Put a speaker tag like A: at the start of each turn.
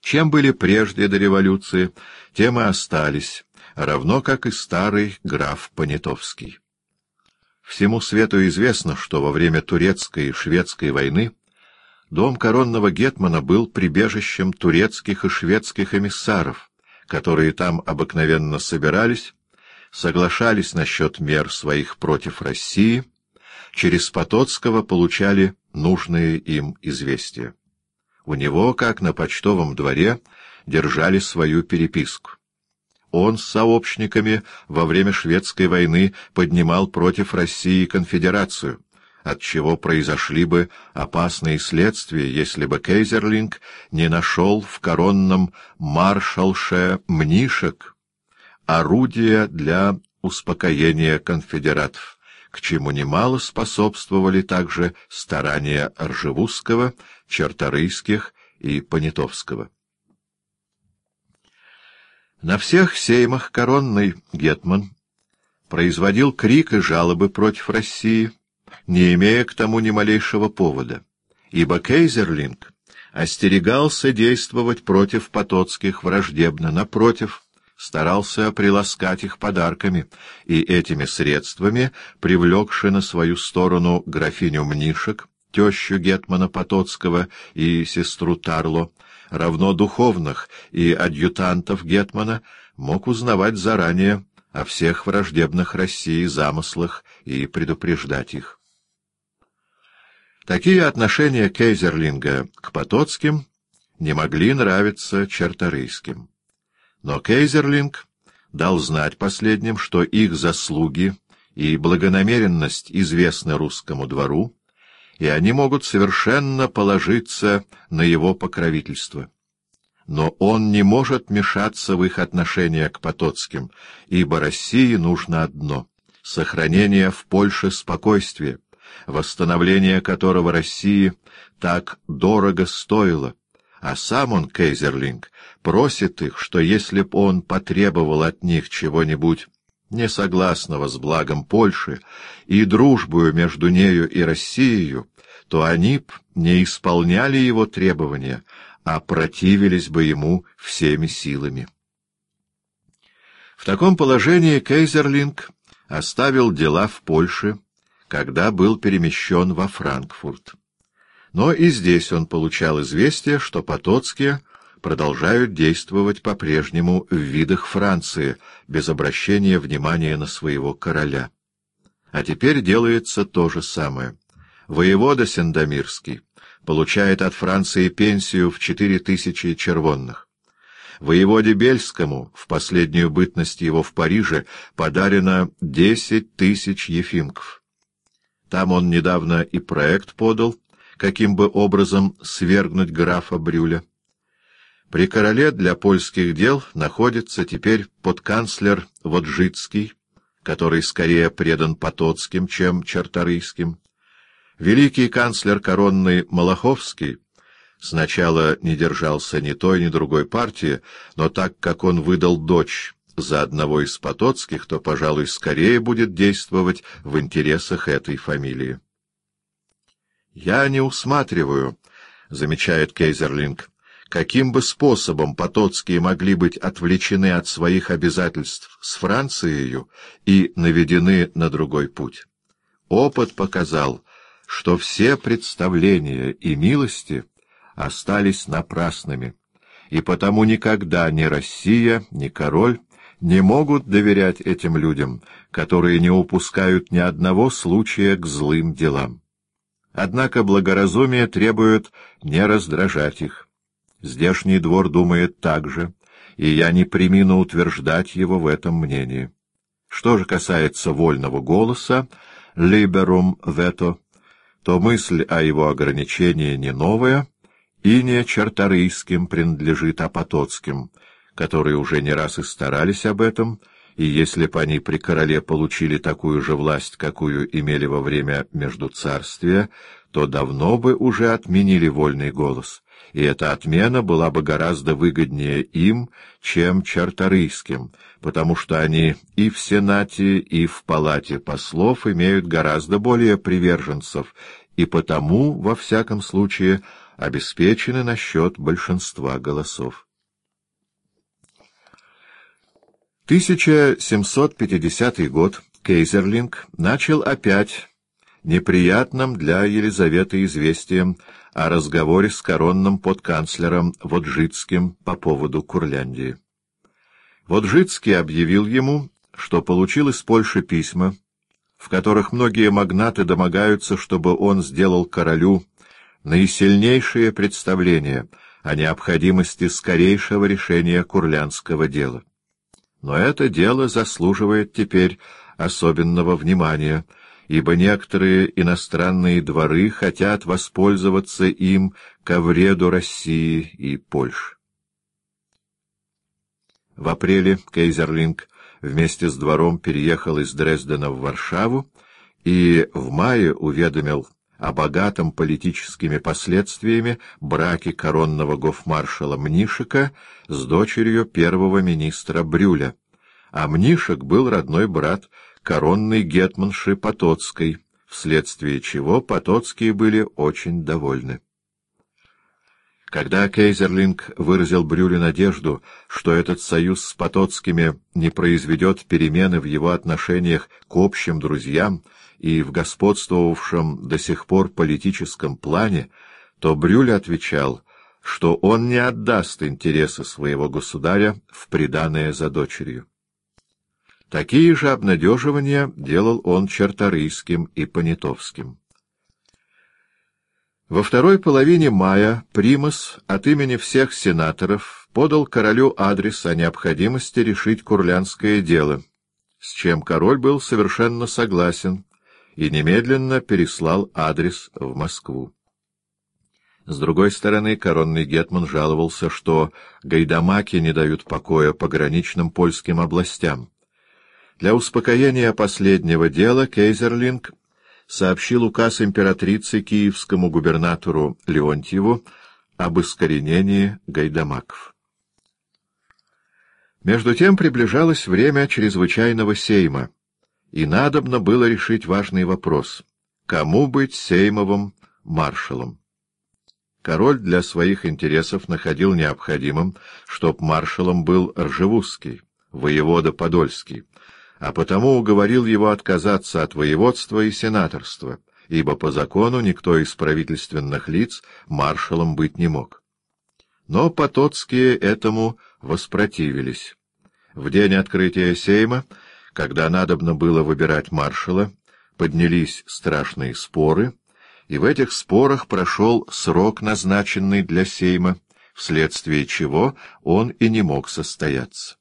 A: Чем были прежде до революции, тем и остались, равно как и старый граф Понятовский. Всему свету известно, что во время турецкой и шведской войны дом коронного гетмана был прибежищем турецких и шведских эмиссаров, которые там обыкновенно собирались, соглашались насчет мер своих против России, через Потоцкого получали нужные им известия. У него, как на почтовом дворе, держали свою переписку. Он с сообщниками во время шведской войны поднимал против России конфедерацию, от чего произошли бы опасные следствия, если бы Кейзерлинг не нашел в коронном маршалше Мнишек орудия для успокоения конфедератов к чему немало способствовали также старания Ржевузского, Черторийских и Понятовского. На всех сеймах коронный гетман производил крик и жалобы против России, не имея к тому ни малейшего повода, ибо Кейзерлинг остерегался действовать против потоцких враждебно, напротив — старался приласкать их подарками, и этими средствами, привлекши на свою сторону графиню Мнишек, тещу Гетмана Потоцкого и сестру Тарло, равно духовных и адъютантов Гетмана, мог узнавать заранее о всех враждебных России замыслах и предупреждать их. Такие отношения Кейзерлинга к Потоцким не могли нравиться черторийским. Но Кейзерлинг дал знать последним, что их заслуги и благонамеренность известны русскому двору, и они могут совершенно положиться на его покровительство. Но он не может мешаться в их отношения к Потоцким, ибо России нужно одно — сохранение в Польше спокойствия, восстановление которого России так дорого стоило, а сам он, Кейзерлинг, просит их, что если б он потребовал от них чего-нибудь несогласного с благом Польши и дружбою между нею и Россией, то они б не исполняли его требования, а противились бы ему всеми силами. В таком положении Кейзерлинг оставил дела в Польше, когда был перемещен во Франкфурт. Но и здесь он получал известие, что Потоцкие продолжают действовать по-прежнему в видах Франции, без обращения внимания на своего короля. А теперь делается то же самое. Воевода Сендомирский получает от Франции пенсию в четыре тысячи червонных. Воеводе Бельскому, в последнюю бытность его в Париже, подарено десять тысяч ефимков. Там он недавно и проект подал, каким бы образом свергнуть графа Брюля. При короле для польских дел находится теперь подканцлер Воджицкий, который скорее предан Потоцким, чем Чарторийским. Великий канцлер коронный Малаховский сначала не держался ни той, ни другой партии, но так как он выдал дочь за одного из Потоцких, то, пожалуй, скорее будет действовать в интересах этой фамилии. «Я не усматриваю», — замечает Кейзерлинг, — «каким бы способом Потоцкие могли быть отвлечены от своих обязательств с Францией и наведены на другой путь. Опыт показал, что все представления и милости остались напрасными, и потому никогда ни Россия, ни король не могут доверять этим людям, которые не упускают ни одного случая к злым делам. Однако благоразумие требует не раздражать их. Здешний двор думает так же, и я не примину утверждать его в этом мнении. Что же касается вольного голоса, «liberum veto», то мысль о его ограничении не новая и не черторийским принадлежит, а потоцким, которые уже не раз и старались об этом, и если б они при короле получили такую же власть, какую имели во время Междуцарствия, то давно бы уже отменили вольный голос, и эта отмена была бы гораздо выгоднее им, чем чарторийским, потому что они и в Сенате, и в Палате послов имеют гораздо более приверженцев, и потому, во всяком случае, обеспечены насчет большинства голосов. 1750 год Кейзерлинг начал опять неприятным для Елизаветы известием о разговоре с коронным подканцлером Воджицким по поводу Курляндии. Воджицкий объявил ему, что получил из Польши письма, в которых многие магнаты домогаются, чтобы он сделал королю наисильнейшее представление о необходимости скорейшего решения курлянского дела. Но это дело заслуживает теперь особенного внимания, ибо некоторые иностранные дворы хотят воспользоваться им ко вреду России и Польши. В апреле Кейзерлинг вместе с двором переехал из Дрездена в Варшаву и в мае уведомил о богатом политическими последствиями браке коронного гофмаршала Мнишика с дочерью первого министра Брюля, а Мнишек был родной брат коронной гетманши Потоцкой, вследствие чего Потоцкие были очень довольны. Когда Кейзерлинг выразил Брюле надежду, что этот союз с Потоцкими не произведет перемены в его отношениях к общим друзьям и в господствовавшем до сих пор политическом плане, то Брюль отвечал, что он не отдаст интересы своего государя в приданное за дочерью. Такие же обнадеживания делал он Черторийским и Понятовским. Во второй половине мая Примас от имени всех сенаторов подал королю адрес о необходимости решить курлянское дело, с чем король был совершенно согласен и немедленно переслал адрес в Москву. С другой стороны, коронный гетман жаловался, что гайдамаки не дают покоя пограничным польским областям. Для успокоения последнего дела Кейзерлинг сообщил указ императрицы киевскому губернатору Леонтьеву об искоренении гайдамаков. Между тем приближалось время чрезвычайного сейма, и надобно было решить важный вопрос — кому быть сеймовым маршалом? Король для своих интересов находил необходимым, чтоб маршалом был Ржевузский, воевода Подольский, а потому уговорил его отказаться от воеводства и сенаторства, ибо по закону никто из правительственных лиц маршалом быть не мог. Но Потоцкие этому воспротивились. В день открытия Сейма, когда надобно было выбирать маршала, поднялись страшные споры, и в этих спорах прошел срок, назначенный для Сейма, вследствие чего он и не мог состояться.